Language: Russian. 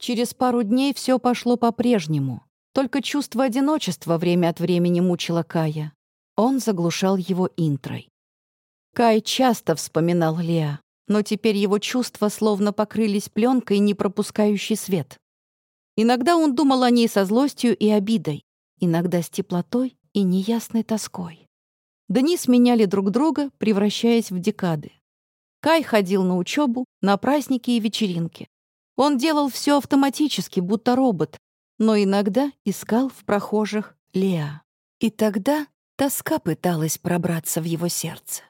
Через пару дней все пошло по-прежнему. Только чувство одиночества время от времени мучило Кая. Он заглушал его интрой. Кай часто вспоминал Леа, но теперь его чувства словно покрылись пленкой, не пропускающей свет. Иногда он думал о ней со злостью и обидой, иногда с теплотой и неясной тоской. Дни сменяли друг друга, превращаясь в декады. Кай ходил на учебу, на праздники и вечеринки. Он делал все автоматически, будто робот, но иногда искал в прохожих Леа. И тогда тоска пыталась пробраться в его сердце.